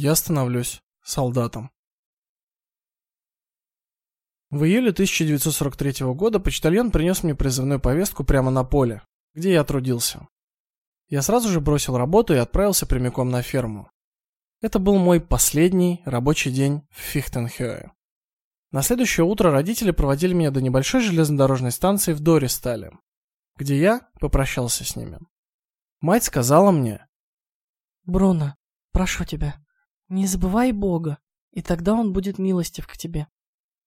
Я становлюсь солдатом. В июле 1943 года почтальон принес мне призывную повестку прямо на поле, где я трудился. Я сразу же бросил работу и отправился прямиком на ферму. Это был мой последний рабочий день в Фихтенхёе. На следующее утро родители проводили меня до небольшой железнодорожной станции в Дористале, где я попрощался с ними. Мать сказала мне: "Бруно, прошу тебя, не забывай Бога, и тогда он будет милостив к тебе.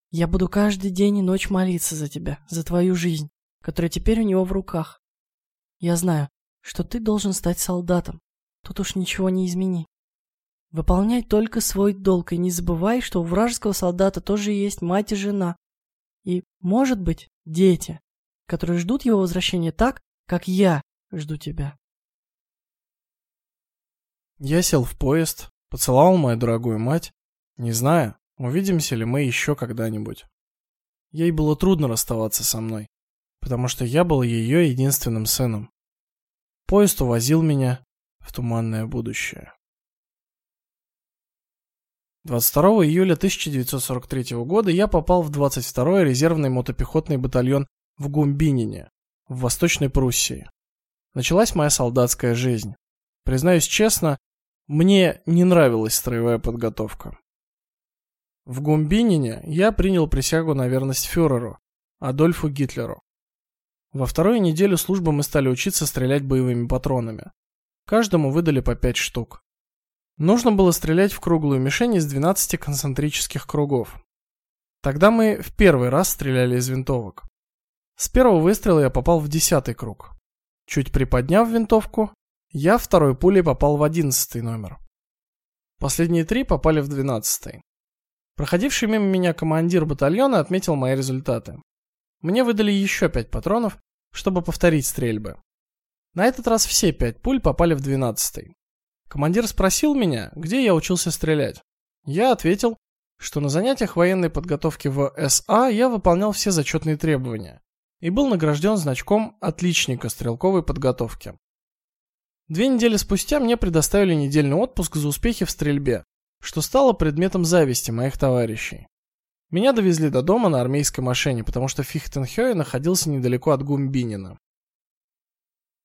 Я буду каждый день и ночь молиться за тебя, за твою жизнь, которая теперь у него в руках. Я знаю, что ты должен стать солдатом. Тут уж ничего не измени. Выполняй только свой долг и не забывай, что у вражеского солдата тоже есть мать и жена. И, может быть, дети, которые ждут его возвращения так, как я жду тебя. Я сел в поезд, Поцеловал мою дорогую мать, не зная, увидимся ли мы еще когда-нибудь. Ей было трудно расставаться со мной, потому что я был ее единственным сыном. Поезд увозил меня в туманное будущее. 22 июля 1943 года я попал в 22-й резервный мотопехотный батальон в Гумбинине, в Восточной Пруссии. Началась моя солдатская жизнь. Признаюсь честно, мне не нравилась строевая подготовка. В Гумбинине я принял присягу на верность фюреру Адольфу Гитлеру. Во вторую неделю службы мы стали учиться стрелять боевыми патронами. Каждому выдали по 5 штук. Нужно было стрелять в круглую мишень из 12 концентрических кругов. Тогда мы в первый раз стреляли из винтовок. С первого выстрела я попал в десятый круг. Чуть приподняв винтовку, я второй пулей попал в одиннадцатый номер. Последние три попали в двенадцатый. Проходивший мимо меня командир батальона отметил мои результаты. Мне выдали еще пять патронов, чтобы повторить стрельбы. На этот раз все пять пуль попали в двенадцатый. Командир спросил меня, где я учился стрелять. Я ответил, что на занятиях военной подготовки в СА я выполнял все зачетные требования и был награжден значком отличника стрелковой подготовки. Две недели спустя мне предоставили недельный отпуск за успехи в стрельбе, что стало предметом зависти моих товарищей. Меня довезли до дома на армейской машине, потому что Фихтенхёе находился недалеко от Гумбинина.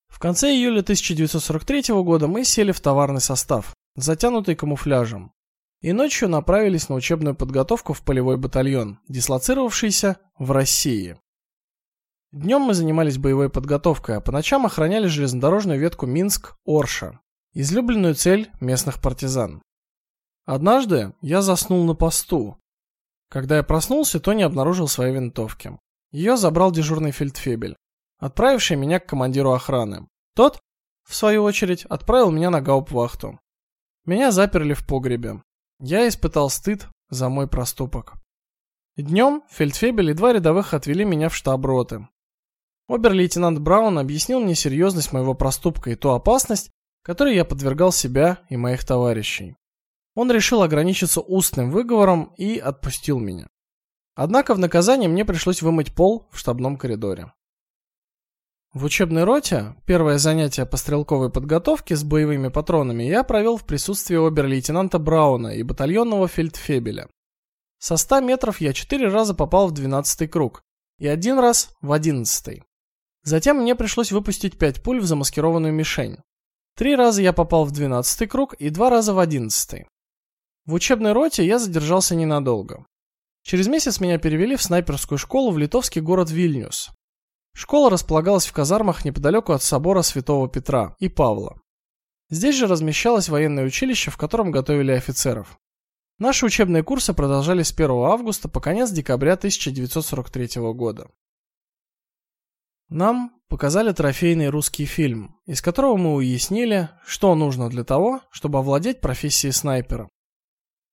В конце июля 1943 года мы сели в товарный состав, затянутый камуфляжем, и ночью направились на учебную подготовку в полевой батальон, дислоцировавшийся в России. Днем мы занимались боевой подготовкой, а по ночам охраняли железнодорожную ветку Минск-Орша, излюбленную цель местных партизан. Однажды я заснул на посту. Когда я проснулся, то не обнаружил своей винтовки. Ее забрал дежурный фельдфебель, отправивший меня к командиру охраны. Тот, в свою очередь, отправил меня на гауптвахту. Меня заперли в погребе. Я испытал стыд за мой проступок. Днем фельдфебель и два рядовых отвели меня в штаб роты, Обер-лейтенант Браун объяснил мне серьезность моего проступка и ту опасность, которой я подвергал себя и моих товарищей. Он решил ограничиться устным выговором и отпустил меня. Однако в наказание мне пришлось вымыть пол в штабном коридоре. В учебной роте первое занятие по стрелковой подготовке с боевыми патронами я провел в присутствии обер-лейтенанта Брауна и батальонного фельдфебеля. Со 100 метров я четыре раза попал в двенадцатый круг и один раз в одиннадцатый. Затем мне пришлось выпустить пять пуль в замаскированную мишень. Три раза я попал в двенадцатый круг и два раза в одиннадцатый. В учебной роте я задержался ненадолго. Через месяц меня перевели в снайперскую школу в литовский город Вильнюс. Школа располагалась в казармах неподалеку от собора Святого Петра и Павла. Здесь же размещалось военное училище, в котором готовили офицеров. Наши учебные курсы продолжались с 1 августа по конец декабря 1943 года. Нам показали трофейный русский фильм, из которого мы уяснили, что нужно для того, чтобы овладеть профессией снайпера.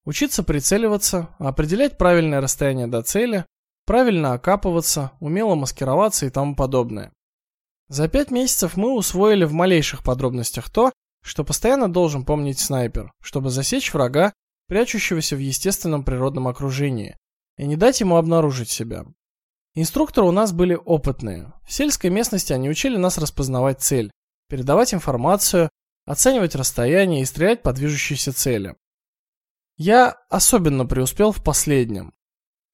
Учиться прицеливаться, определять правильное расстояние до цели, правильно окапываться, умело маскироваться и тому подобное. За пять месяцев мы усвоили в малейших подробностях то, что постоянно должен помнить снайпер, чтобы засечь врага, прячущегося в естественном природном окружении, и не дать ему обнаружить себя. Инструкторы у нас были опытные. В сельской местности они учили нас распознавать цель, передавать информацию, оценивать расстояние и стрелять по движущейся цели. Я особенно преуспел в последнем.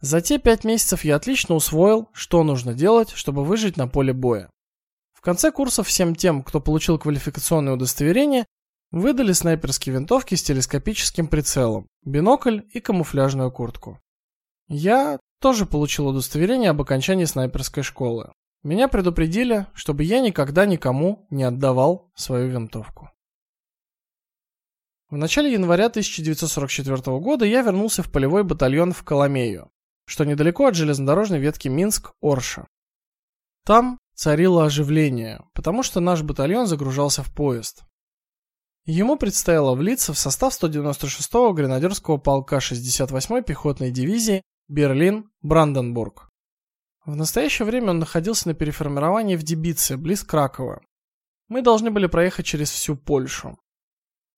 За те пять месяцев я отлично усвоил, что нужно делать, чтобы выжить на поле боя. В конце курсов всем тем, кто получил квалификационное удостоверение, выдали снайперские винтовки с телескопическим прицелом, бинокль и камуфляжную куртку. Я тоже получил удостоверение об окончании снайперской школы. Меня предупредили, чтобы я никогда никому не отдавал свою винтовку. В начале января 1944 года я вернулся в полевой батальон в Коломею, что недалеко от железнодорожной ветки Минск-Орша. Там царило оживление, потому что наш батальон загружался в поезд. Ему предстояло влиться в состав 196-го гренадерского полка 68-й пехотной дивизии Берлин-Бранденбург. В настоящее время он находился на переформировании в Дебице, близ Кракова. Мы должны были проехать через всю Польшу.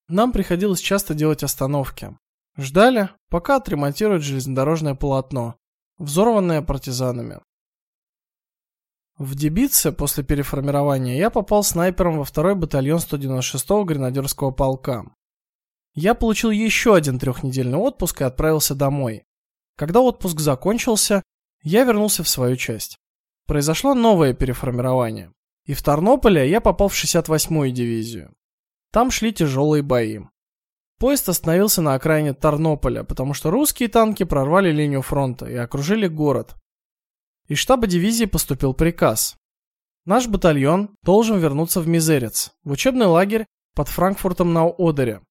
Нам приходилось часто делать остановки. Ждали, пока отремонтируют железнодорожное полотно, взорванное партизанами. В Дебице после переформирования я попал снайпером во второй батальон 196-го гренадерского полка. Я получил еще один трехнедельный отпуск и отправился домой. Когда отпуск закончился, я вернулся в свою часть. Произошло новое переформирование. И в Тарнополе я попал в 68-ю дивизию. Там шли тяжелые бои. Поезд остановился на окраине Тарнополя, потому что русские танки прорвали линию фронта и окружили город. Из штаба дивизии поступил приказ. Наш батальон должен вернуться в Мизерец, в учебный лагерь под Франкфуртом на Одере.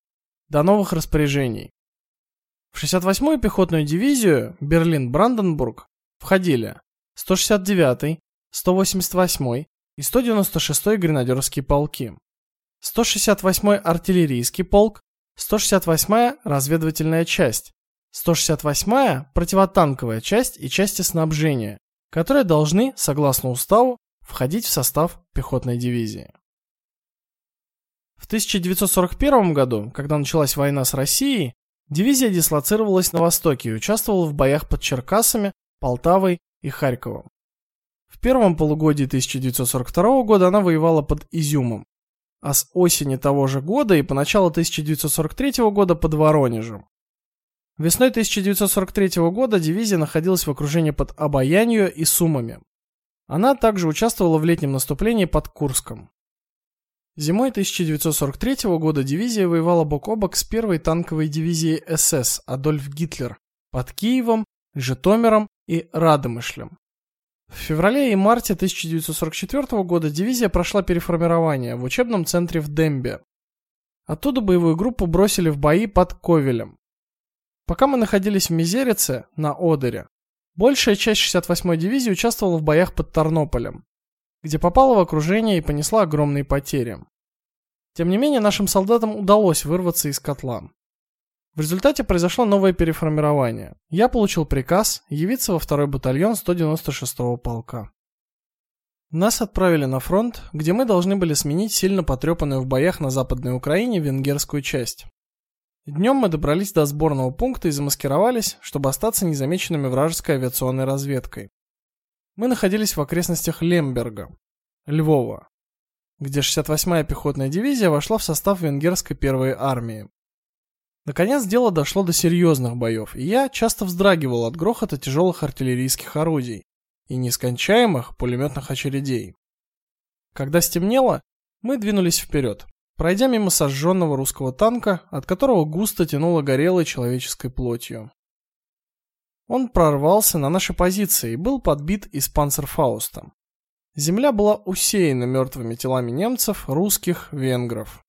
До новых распоряжений. В 68-ю пехотную дивизию Берлин-Бранденбург входили 169-й, 188-й и 196-й гренадерские полки, 168-й артиллерийский полк, 168-я разведывательная часть, 168-я противотанковая часть и части снабжения, которые должны, согласно уставу, входить в состав пехотной дивизии. В 1941 году, когда началась война с Россией, дивизия дислоцировалась на востоке и участвовала в боях под Черкассами, Полтавой и Харьковом. В первом полугодии 1942 года она воевала под Изюмом, а с осени того же года и по началу 1943 года под Воронежем. Весной 1943 года дивизия находилась в окружении под Обаянью и Сумами. Она также участвовала в летнем наступлении под Курском. Зимой 1943 года дивизия воевала бок о бок с первой танковой дивизией СС Адольф Гитлер под Киевом, Житомиром и Радомышлем. В феврале и марте 1944 года дивизия прошла переформирование в учебном центре в Дембе. Оттуда боевую группу бросили в бои под Ковелем. Пока мы находились в Мизерице на Одере, большая часть 68-й дивизии участвовала в боях под Тарнополем, где попала в окружение и понесла огромные потери. Тем не менее, нашим солдатам удалось вырваться из котла. В результате произошло новое переформирование. Я получил приказ явиться во второй батальон 196-го полка. Нас отправили на фронт, где мы должны были сменить сильно потрепанную в боях на Западной Украине венгерскую часть. Днем мы добрались до сборного пункта и замаскировались, чтобы остаться незамеченными вражеской авиационной разведкой. Мы находились в окрестностях Лемберга, Львова, где 68-я пехотная дивизия вошла в состав венгерской первой армии. Наконец дело дошло до серьезных боев, и я часто вздрагивал от грохота тяжелых артиллерийских орудий и нескончаемых пулеметных очередей. Когда стемнело, мы двинулись вперед, пройдя мимо сожженного русского танка, от которого густо тянуло горелой человеческой плотью. Он прорвался на наши позиции и был подбит из панцерфауста. Земля была усеяна мертвыми телами немцев, русских, венгров.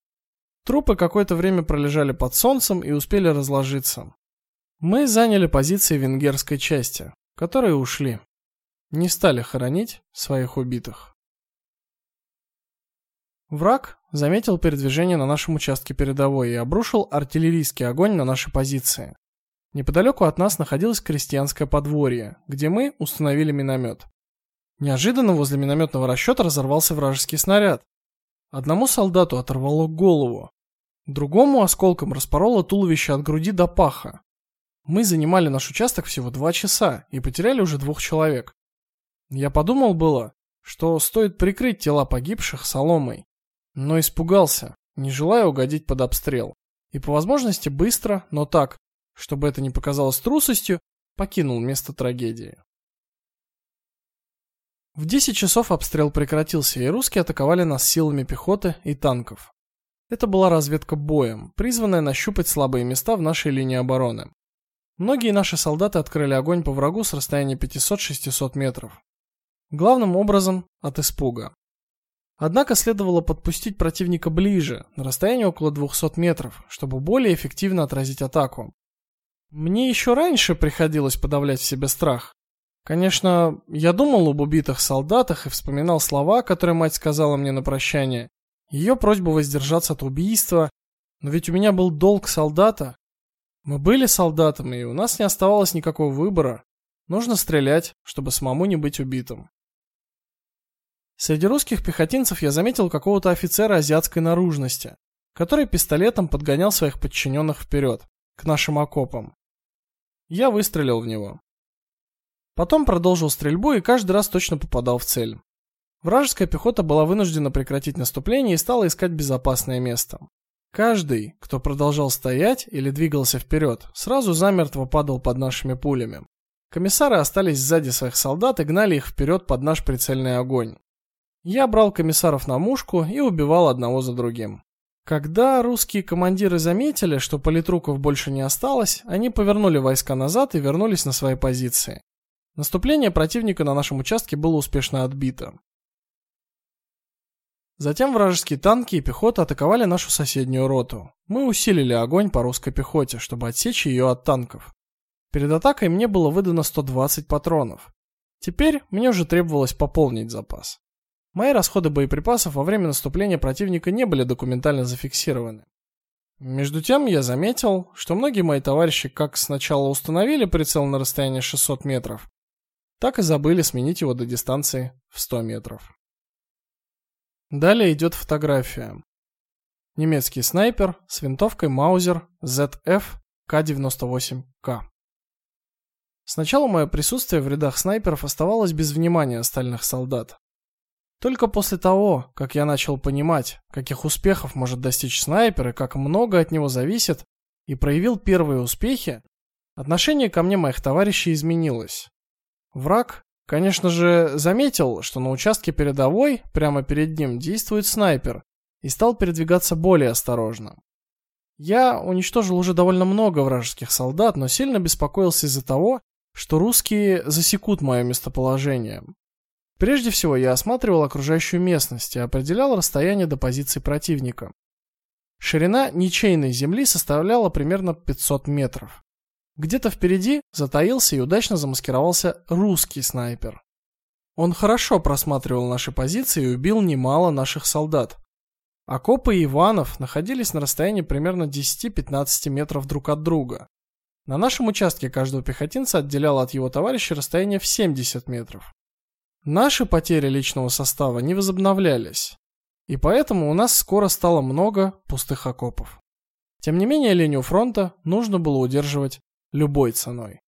Трупы какое-то время пролежали под солнцем и успели разложиться. Мы заняли позиции венгерской части, которые ушли. Не стали хоронить своих убитых. Враг заметил передвижение на нашем участке передовой и обрушил артиллерийский огонь на наши позиции. Неподалеку от нас находилось крестьянское подворье, где мы установили миномет. Неожиданно возле минометного расчета разорвался вражеский снаряд. Одному солдату оторвало голову, другому осколком распороло туловище от груди до паха. Мы занимали наш участок всего два часа и потеряли уже двух человек. Я подумал было, что стоит прикрыть тела погибших соломой, но испугался, не желая угодить под обстрел. И по возможности быстро, но так, чтобы это не показалось трусостью, покинул место трагедии. В 10 часов обстрел прекратился, и русские атаковали нас силами пехоты и танков. Это была разведка боем, призванная нащупать слабые места в нашей линии обороны. Многие наши солдаты открыли огонь по врагу с расстояния 500-600 метров. Главным образом от испуга. Однако следовало подпустить противника ближе, на расстояние около 200 метров, чтобы более эффективно отразить атаку. Мне еще раньше приходилось подавлять в себе страх, Конечно, я думал об убитых солдатах и вспоминал слова, которые мать сказала мне на прощание. Ее просьбу воздержаться от убийства, но ведь у меня был долг солдата. Мы были солдатами, и у нас не оставалось никакого выбора. Нужно стрелять, чтобы самому не быть убитым. Среди русских пехотинцев я заметил какого-то офицера азиатской наружности, который пистолетом подгонял своих подчиненных вперед, к нашим окопам. Я выстрелил в него. Потом продолжил стрельбу и каждый раз точно попадал в цель. Вражеская пехота была вынуждена прекратить наступление и стала искать безопасное место. Каждый, кто продолжал стоять или двигался вперед, сразу замертво падал под нашими пулями. Комиссары остались сзади своих солдат и гнали их вперед под наш прицельный огонь. Я брал комиссаров на мушку и убивал одного за другим. Когда русские командиры заметили, что политруков больше не осталось, они повернули войска назад и вернулись на свои позиции. Наступление противника на нашем участке было успешно отбито. Затем вражеские танки и пехота атаковали нашу соседнюю роту. Мы усилили огонь по русской пехоте, чтобы отсечь ее от танков. Перед атакой мне было выдано 120 патронов. Теперь мне уже требовалось пополнить запас. Мои расходы боеприпасов во время наступления противника не были документально зафиксированы. Между тем я заметил, что многие мои товарищи как сначала установили прицел на расстоянии 600 метров, так и забыли сменить его до дистанции в 100 метров. Далее идет фотография. Немецкий снайпер с винтовкой Маузер ZF К98К. Сначала мое присутствие в рядах снайперов оставалось без внимания остальных солдат. Только после того, как я начал понимать, каких успехов может достичь снайпер и как много от него зависит, и проявил первые успехи, отношение ко мне моих товарищей изменилось. Враг, конечно же, заметил, что на участке передовой, прямо перед ним, действует снайпер, и стал передвигаться более осторожно. Я уничтожил уже довольно много вражеских солдат, но сильно беспокоился из-за того, что русские засекут мое местоположение. Прежде всего, я осматривал окружающую местность и определял расстояние до позиции противника. Ширина ничейной земли составляла примерно 500 метров. Где-то впереди затаился и удачно замаскировался русский снайпер. Он хорошо просматривал наши позиции и убил немало наших солдат. Окопы Иванов находились на расстоянии примерно 10-15 метров друг от друга. На нашем участке каждого пехотинца отделяло от его товарища расстояние в 70 метров. Наши потери личного состава не возобновлялись, и поэтому у нас скоро стало много пустых окопов. Тем не менее, линию фронта нужно было удерживать любой ценой.